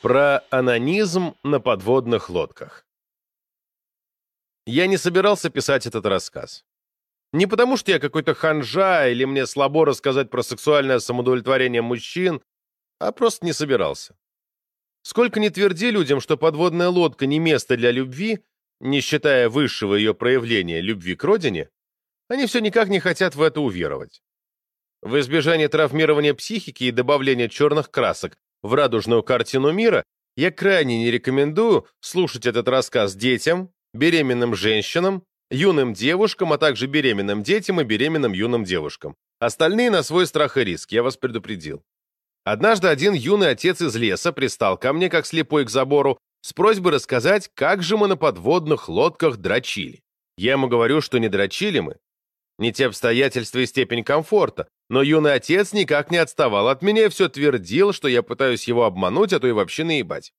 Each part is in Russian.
Про анонизм на подводных лодках. Я не собирался писать этот рассказ. Не потому, что я какой-то ханжа или мне слабо рассказать про сексуальное самоудовлетворение мужчин, а просто не собирался. Сколько ни тверди людям, что подводная лодка не место для любви, не считая высшего ее проявления любви к родине, они все никак не хотят в это уверовать. В избежание травмирования психики и добавления черных красок в радужную картину мира, я крайне не рекомендую слушать этот рассказ детям, беременным женщинам, юным девушкам, а также беременным детям и беременным юным девушкам. Остальные на свой страх и риск, я вас предупредил. Однажды один юный отец из леса пристал ко мне, как слепой к забору, с просьбой рассказать, как же мы на подводных лодках дрочили. Я ему говорю, что не дрочили мы. Не те обстоятельства и степень комфорта, но юный отец никак не отставал от меня и все твердил, что я пытаюсь его обмануть, а то и вообще наебать.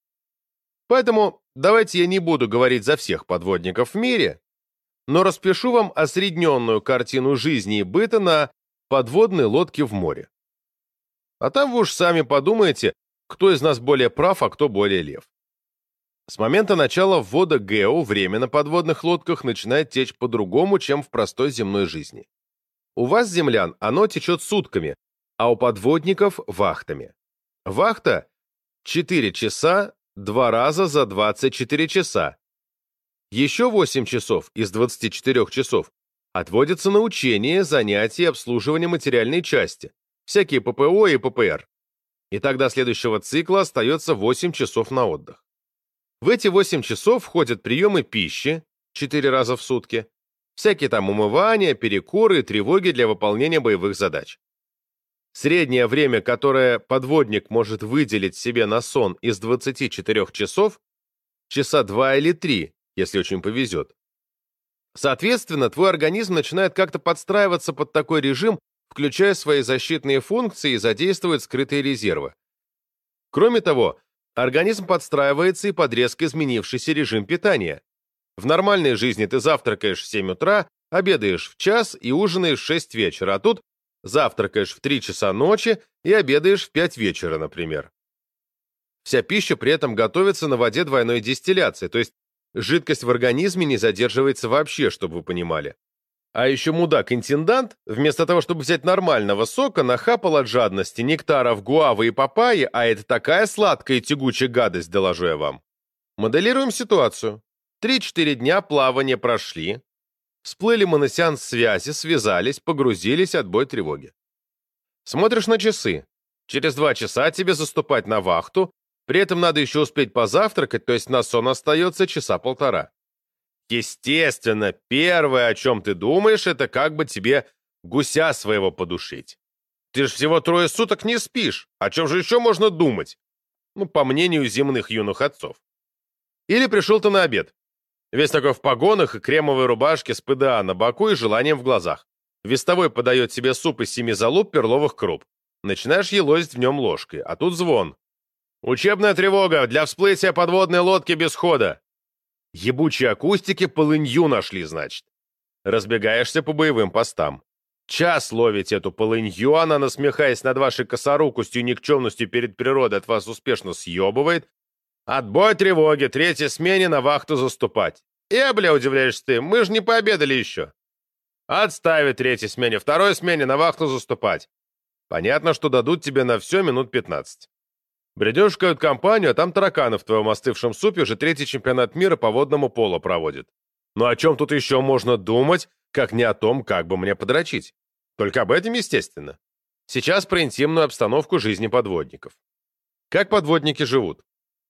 Поэтому давайте я не буду говорить за всех подводников в мире, но распишу вам осредненную картину жизни и быта на подводной лодке в море. А там вы уж сами подумаете, кто из нас более прав, а кто более лев. С момента начала ввода ГЭО время на подводных лодках начинает течь по-другому, чем в простой земной жизни. У вас, землян, оно течет сутками, а у подводников – вахтами. Вахта – 4 часа, два раза за 24 часа. Еще 8 часов из 24 часов отводятся на учения, занятия и обслуживание материальной части, всякие ППО и ППР. И тогда следующего цикла остается 8 часов на отдых. В эти 8 часов входят приемы пищи 4 раза в сутки, всякие там умывания, перекуры тревоги для выполнения боевых задач. Среднее время, которое подводник может выделить себе на сон из 24 часов, часа 2 или 3, если очень повезет. Соответственно, твой организм начинает как-то подстраиваться под такой режим, включая свои защитные функции и задействует скрытые резервы. Кроме того, организм подстраивается и под резко изменившийся режим питания. В нормальной жизни ты завтракаешь в 7 утра, обедаешь в час и ужинаешь в 6 вечера, а тут завтракаешь в 3 часа ночи и обедаешь в 5 вечера, например. Вся пища при этом готовится на воде двойной дистилляции, то есть жидкость в организме не задерживается вообще, чтобы вы понимали. А еще мудак-интендант, вместо того, чтобы взять нормального сока, нахапал от жадности нектаров гуавы и папайи, а это такая сладкая и тягучая гадость, доложу я вам. Моделируем ситуацию. Три-четыре дня плавания прошли. Всплыли мы на сеанс связи, связались, погрузились, отбой тревоги. Смотришь на часы. Через два часа тебе заступать на вахту, при этом надо еще успеть позавтракать, то есть на сон остается часа полтора. Естественно, первое, о чем ты думаешь, это как бы тебе гуся своего подушить. Ты же всего трое суток не спишь, о чем же еще можно думать? Ну, по мнению земных юных отцов. Или пришел ты на обед. Весь такой в погонах и кремовой рубашке с ПДА на боку и желанием в глазах. Вестовой подает себе суп из семи залуп перловых круп. Начинаешь елозить в нем ложкой, а тут звон. «Учебная тревога для всплытия подводной лодки без хода!» Ебучие акустики полынью нашли, значит. Разбегаешься по боевым постам. Час ловить эту полынью, она, насмехаясь над вашей косорукостью и никчемностью перед природой, от вас успешно съебывает, Отбой тревоги, третьей смене на вахту заступать. И, бля, удивляешься ты, мы же не пообедали еще. Отставить третьей смене, второй смене на вахту заступать. Понятно, что дадут тебе на все минут 15. Бредешь в кают-компанию, а там тараканы в твоем остывшем супе уже третий чемпионат мира по водному полу проводит. Ну о чем тут еще можно думать, как не о том, как бы мне подрочить? Только об этом, естественно. Сейчас про интимную обстановку жизни подводников. Как подводники живут?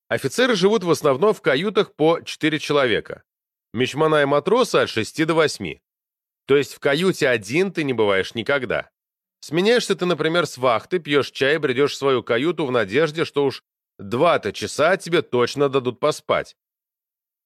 Офицеры живут в основном в каютах по 4 человека. Мичмана и матросы от 6 до 8. То есть в каюте один ты не бываешь никогда. Сменяешься ты, например, с вахты, пьешь чай, бредешь в свою каюту в надежде, что уж два-то часа тебе точно дадут поспать.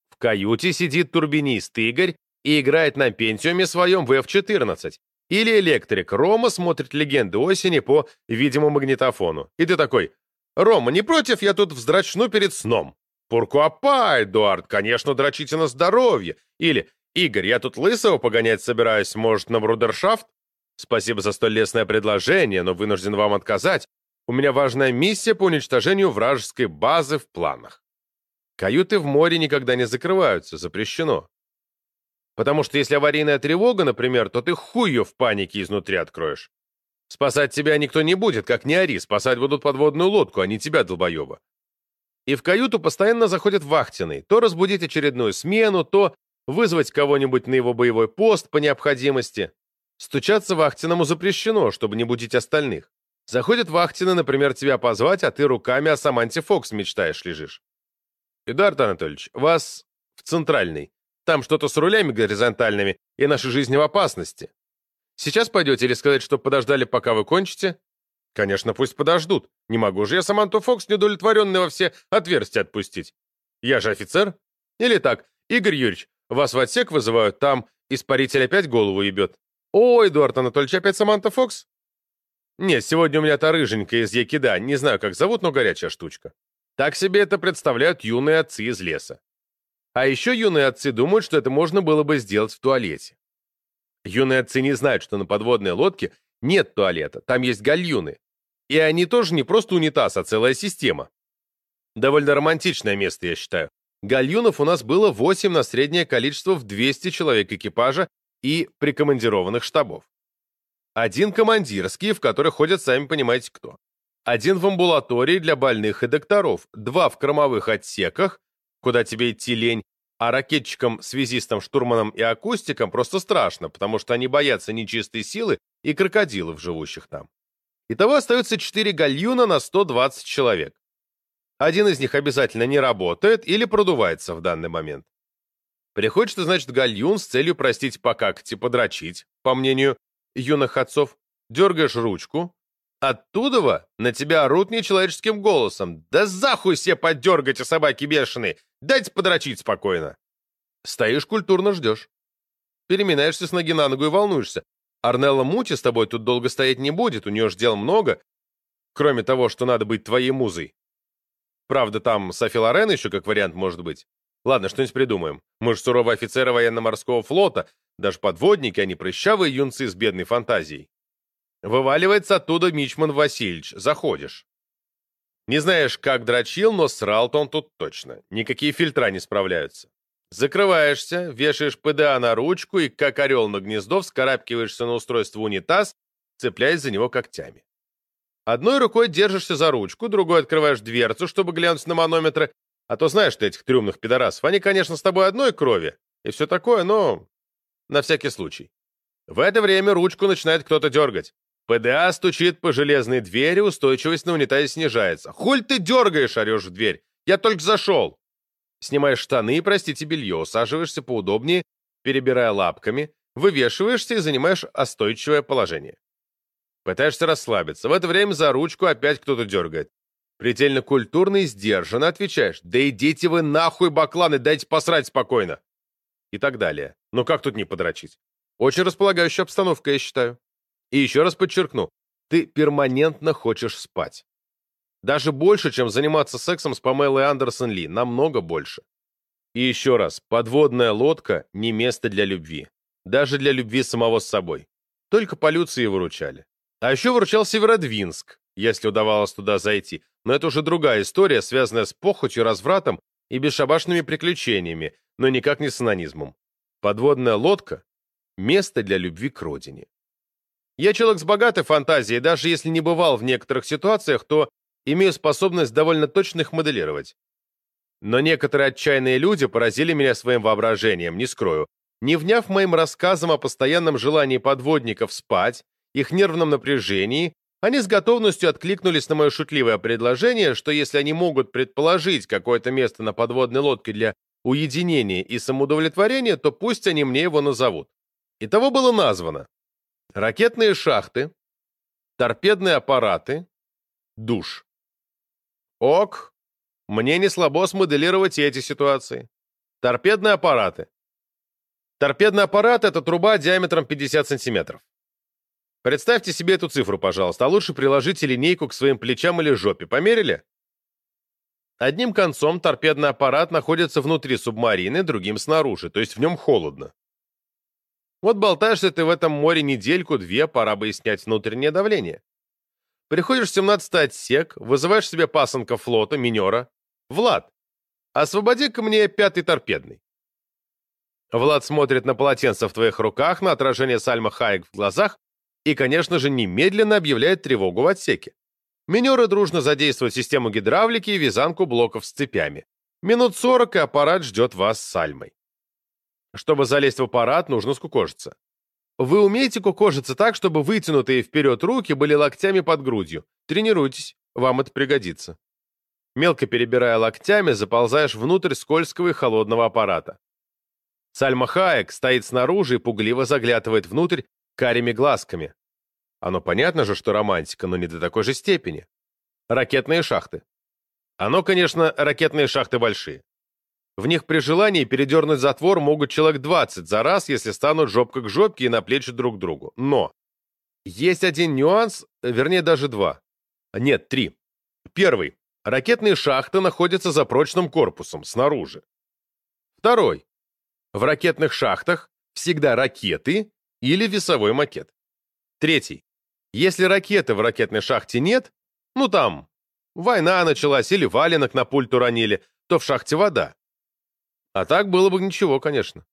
В каюте сидит турбинист Игорь и играет на пентиуме своем в F-14. Или электрик Рома смотрит «Легенды осени» по видимому магнитофону. И ты такой Рома, не против, я тут вздрачну перед сном. Пуркуапа, Эдуард, конечно, дрочите на здоровье. Или, Игорь, я тут лысого погонять собираюсь, может, на брудершафт? Спасибо за столь лестное предложение, но вынужден вам отказать. У меня важная миссия по уничтожению вражеской базы в планах. Каюты в море никогда не закрываются, запрещено. Потому что если аварийная тревога, например, то ты хуй в панике изнутри откроешь. Спасать тебя никто не будет, как не ори, спасать будут подводную лодку, а не тебя, долбоеба. И в каюту постоянно заходит вахтенный, то разбудить очередную смену, то вызвать кого-нибудь на его боевой пост по необходимости. Стучаться вахтенному запрещено, чтобы не будить остальных. Заходит вахтенный, например, тебя позвать, а ты руками о Саманте Фокс мечтаешь лежишь. Эдуард Анатольевич, вас в центральный. Там что-то с рулями горизонтальными, и наша жизнь в опасности. Сейчас пойдете или сказать, что подождали, пока вы кончите? Конечно, пусть подождут. Не могу же я Саманту Фокс недовлетворенный во все отверстия отпустить. Я же офицер. Или так, Игорь Юрьевич, вас в отсек вызывают, там испаритель опять голову ебет. О, Эдуард Анатольевич, опять Саманта Фокс? Нет, сегодня у меня та рыженькая из Якида, не знаю, как зовут, но горячая штучка. Так себе это представляют юные отцы из леса. А еще юные отцы думают, что это можно было бы сделать в туалете. Юные отцы не знают, что на подводной лодке нет туалета, там есть гальюны. И они тоже не просто унитаз, а целая система. Довольно романтичное место, я считаю. Гальюнов у нас было 8 на среднее количество в 200 человек экипажа и прикомандированных штабов. Один командирский, в который ходят сами понимаете кто. Один в амбулатории для больных и докторов, два в кормовых отсеках, куда тебе идти лень, а ракетчикам, связистам, штурманам и акустикам просто страшно, потому что они боятся нечистой силы и крокодилов, живущих там. Итого остается 4 гальюна на 120 человек. Один из них обязательно не работает или продувается в данный момент. Приходишь ты, значит, гальюн с целью простить покакать и подрочить, по мнению юных отцов, дергаешь ручку, оттуда на тебя орут нечеловеческим голосом. «Да захуй себе подергайте, собаки бешеные! Дайте подрочить спокойно!» Стоишь культурно ждешь. Переминаешься с ноги на ногу и волнуешься. Арнелла Мути с тобой тут долго стоять не будет, у нее ж дел много, кроме того, что надо быть твоей музой. Правда, там Софи Лорен еще как вариант может быть. Ладно, что-нибудь придумаем. Мы же суровые офицеры военно-морского флота, даже подводники, а не прыщавые юнцы с бедной фантазией. Вываливается оттуда Мичман Васильевич. Заходишь. Не знаешь, как дрочил, но срал-то он тут точно. Никакие фильтра не справляются. Закрываешься, вешаешь ПДА на ручку и, как орел на гнездо, вскарабкиваешься на устройство унитаз, цепляясь за него когтями. Одной рукой держишься за ручку, другой открываешь дверцу, чтобы глянуть на манометры, а то знаешь ты этих трюмных пидорасов. Они, конечно, с тобой одной крови и все такое, но на всякий случай. В это время ручку начинает кто-то дергать. ПДА стучит по железной двери, устойчивость на унитазе снижается. «Хуль ты дергаешь?» — орешь в дверь. «Я только зашел!» Снимаешь штаны и, простите, белье, усаживаешься поудобнее, перебирая лапками, вывешиваешься и занимаешь остойчивое положение. Пытаешься расслабиться. В это время за ручку опять кто-то дергает. Предельно культурно и сдержанно отвечаешь. «Да идите вы нахуй, бакланы, дайте посрать спокойно!» И так далее. Но как тут не подрочить? Очень располагающая обстановка, я считаю. И еще раз подчеркну, ты перманентно хочешь спать. Даже больше, чем заниматься сексом с Памелой Андерсон Ли, намного больше. И еще раз, подводная лодка – не место для любви. Даже для любви самого с собой. Только полюции выручали. А еще выручал Северодвинск, если удавалось туда зайти. Но это уже другая история, связанная с похотью, развратом и бесшабашными приключениями, но никак не с анонизмом. Подводная лодка – место для любви к родине. Я человек с богатой фантазией, даже если не бывал в некоторых ситуациях, то имею способность довольно точно их моделировать. Но некоторые отчаянные люди поразили меня своим воображением, не скрою. Не вняв моим рассказам о постоянном желании подводников спать, их нервном напряжении, они с готовностью откликнулись на мое шутливое предложение, что если они могут предположить какое-то место на подводной лодке для уединения и самоудовлетворения, то пусть они мне его назовут. И того было названо. Ракетные шахты, торпедные аппараты, душ. Ок, мне не слабо смоделировать эти ситуации. Торпедные аппараты. Торпедный аппарат — это труба диаметром 50 сантиметров. Представьте себе эту цифру, пожалуйста, а лучше приложите линейку к своим плечам или жопе. Померили? Одним концом торпедный аппарат находится внутри субмарины, другим снаружи, то есть в нем холодно. Вот болтаешься ты в этом море недельку-две, пора бы и снять внутреннее давление. Приходишь в 17 отсек, вызываешь себе пасынка флота, минера. Влад, освободи ко мне пятый торпедный. Влад смотрит на полотенце в твоих руках, на отражение Сальма Хайек в глазах и, конечно же, немедленно объявляет тревогу в отсеке. Минеры дружно задействуют систему гидравлики и вязанку блоков с цепями. Минут сорок, и аппарат ждет вас с Сальмой. Чтобы залезть в аппарат, нужно скукожиться. Вы умеете кукожиться так, чтобы вытянутые вперед руки были локтями под грудью. Тренируйтесь, вам это пригодится. Мелко перебирая локтями, заползаешь внутрь скользкого и холодного аппарата. Сальма Хаек стоит снаружи и пугливо заглядывает внутрь карими глазками. Оно понятно же, что романтика, но не до такой же степени. Ракетные шахты. Оно, конечно, ракетные шахты большие. В них при желании передернуть затвор могут человек 20 за раз, если станут жопка к жопке и на плечи друг другу. Но есть один нюанс, вернее даже два. Нет, три. Первый. Ракетные шахты находятся за прочным корпусом, снаружи. Второй. В ракетных шахтах всегда ракеты или весовой макет. Третий. Если ракеты в ракетной шахте нет, ну там, война началась или валенок на пульт уронили, то в шахте вода. А так было бы ничего, конечно.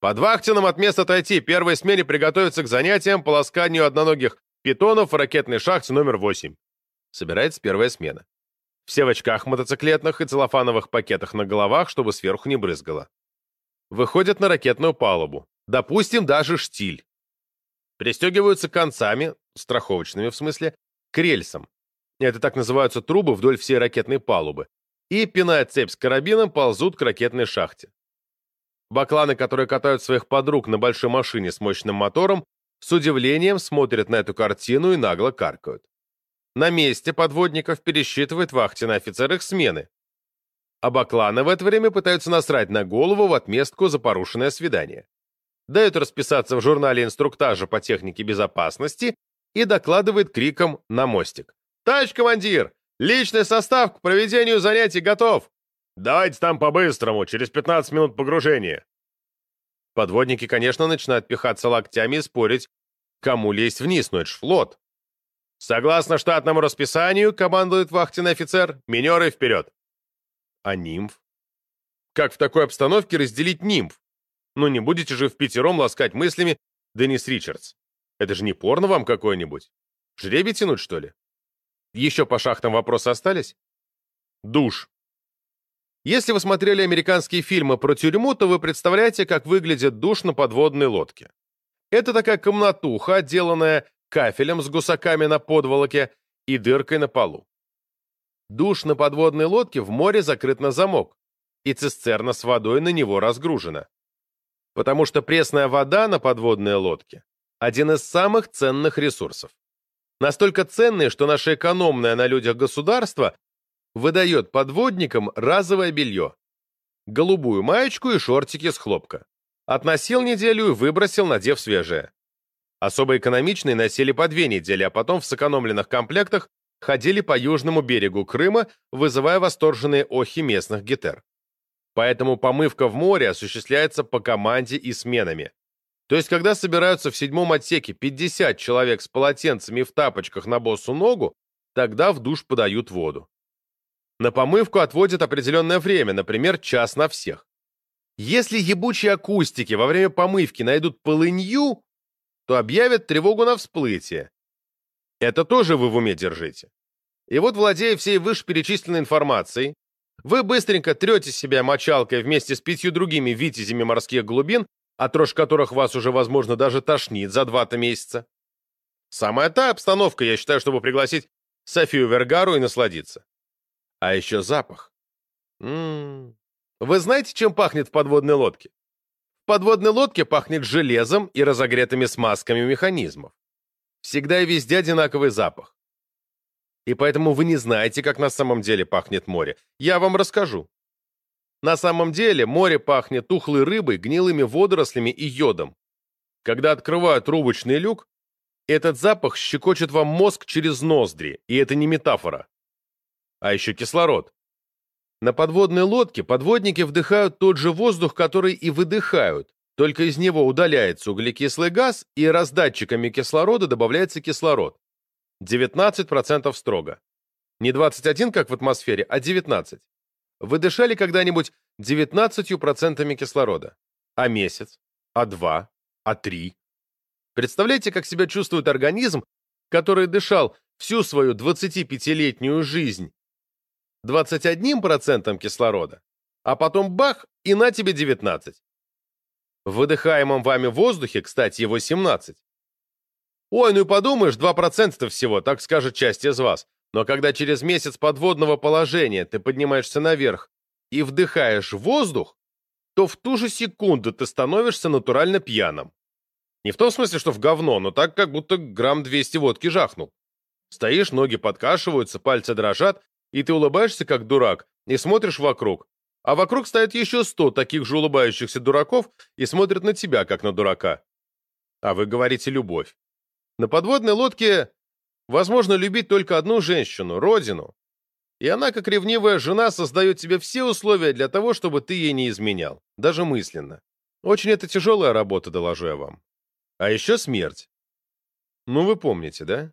Под вахтином от места отойти, первой смене приготовиться к занятиям по ласканию одноногих питонов в ракетной шахте номер 8. Собирается первая смена. Все в очках мотоциклетных и целлофановых пакетах на головах, чтобы сверху не брызгало выходят на ракетную палубу. Допустим, даже штиль. Пристегиваются концами, страховочными в смысле, к рельсам. Это так называются трубы вдоль всей ракетной палубы. И, пиная цепь с карабином, ползут к ракетной шахте. Бакланы, которые катают своих подруг на большой машине с мощным мотором, с удивлением смотрят на эту картину и нагло каркают. На месте подводников пересчитывает вахтенный офицер их смены а бакланы в это время пытаются насрать на голову в отместку за порушенное свидание. Дают расписаться в журнале инструктажа по технике безопасности и докладывает криком на мостик. «Товарищ командир, личный состав к проведению занятий готов! Давайте там по-быстрому, через 15 минут погружения!» Подводники, конечно, начинают пихаться локтями и спорить, кому лезть вниз, но это ж флот. Согласно штатному расписанию, командует вахтенный офицер, минеры вперед. А нимф? Как в такой обстановке разделить нимф? Ну не будете же в пятером ласкать мыслями Денис Ричардс. Это же не порно вам какое-нибудь? Жребий тянуть, что ли? Еще по шахтам вопросы остались? Душ. Если вы смотрели американские фильмы про тюрьму, то вы представляете, как выглядит душ на подводной лодке. Это такая комнатуха, отделанная кафелем с гусаками на подволоке и дыркой на полу. Душ на подводной лодке в море закрыт на замок, и цистерна с водой на него разгружена. Потому что пресная вода на подводной лодке – один из самых ценных ресурсов. Настолько ценный, что наше экономное на людях государство выдает подводникам разовое белье. Голубую маечку и шортики с хлопка. Относил неделю и выбросил, надев свежее. Особо экономичные носили по две недели, а потом в сэкономленных комплектах ходили по южному берегу Крыма, вызывая восторженные охи местных гетер. Поэтому помывка в море осуществляется по команде и сменами. То есть, когда собираются в седьмом отсеке 50 человек с полотенцами в тапочках на босу ногу, тогда в душ подают воду. На помывку отводят определенное время, например, час на всех. Если ебучие акустики во время помывки найдут полынью, то объявят тревогу на всплытие. Это тоже вы в уме держите. И вот, владея всей вышеперечисленной информацией, вы быстренько трете себя мочалкой вместе с пятью другими витязями морских глубин, от рожь которых вас уже, возможно, даже тошнит за два-то месяца. Самая та обстановка, я считаю, чтобы пригласить Софию Вергару и насладиться. А еще запах. М -м -м. Вы знаете, чем пахнет в подводной лодке? В подводной лодке пахнет железом и разогретыми смазками механизмов. Всегда и везде одинаковый запах. И поэтому вы не знаете, как на самом деле пахнет море. Я вам расскажу. На самом деле море пахнет тухлой рыбой, гнилыми водорослями и йодом. Когда открывают трубочный люк, этот запах щекочет вам мозг через ноздри, и это не метафора. А еще кислород. На подводной лодке подводники вдыхают тот же воздух, который и выдыхают, только из него удаляется углекислый газ, и раздатчиками кислорода добавляется кислород. 19% строго. Не 21, как в атмосфере, а 19. Вы дышали когда-нибудь 19% кислорода? А месяц? А два? А три? Представляете, как себя чувствует организм, который дышал всю свою 25-летнюю жизнь 21% кислорода, а потом бах, и на тебе 19. В выдыхаемом вами воздухе, кстати, его 17. Ой, ну и подумаешь, 2%-то всего, так скажет часть из вас. Но когда через месяц подводного положения ты поднимаешься наверх и вдыхаешь воздух, то в ту же секунду ты становишься натурально пьяным. Не в том смысле, что в говно, но так, как будто грамм 200 водки жахнул. Стоишь, ноги подкашиваются, пальцы дрожат, и ты улыбаешься, как дурак, и смотришь вокруг. А вокруг стоят еще сто таких же улыбающихся дураков и смотрят на тебя, как на дурака. А вы говорите «любовь». На подводной лодке возможно любить только одну женщину, родину. И она, как ревнивая жена, создает тебе все условия для того, чтобы ты ей не изменял, даже мысленно. Очень это тяжелая работа, доложу я вам. А еще смерть. Ну, вы помните, да?